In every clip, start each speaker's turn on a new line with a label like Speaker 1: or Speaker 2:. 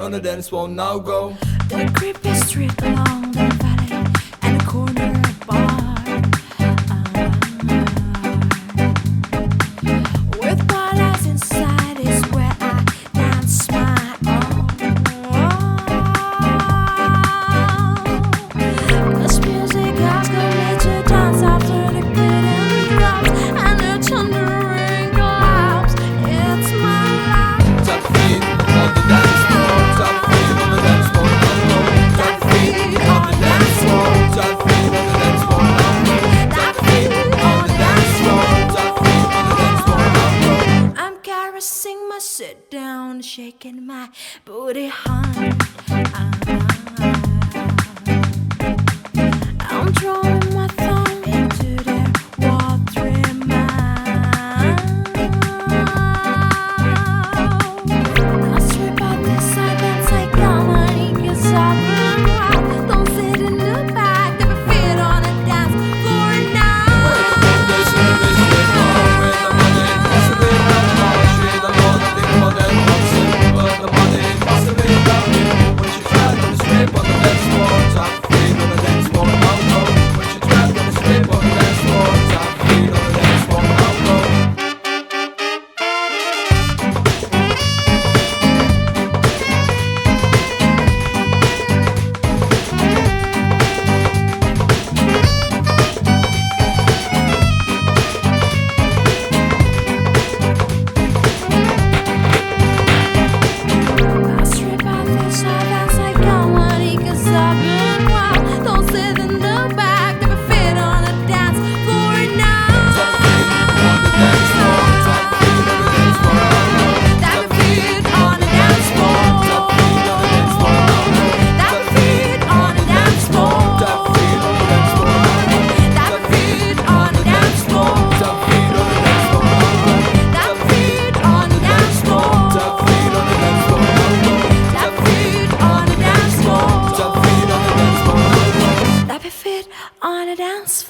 Speaker 1: on the dance floor now go.
Speaker 2: The creepy street along the valley and the corner. sit down, shaking my booty hard.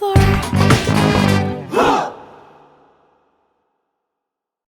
Speaker 2: floor.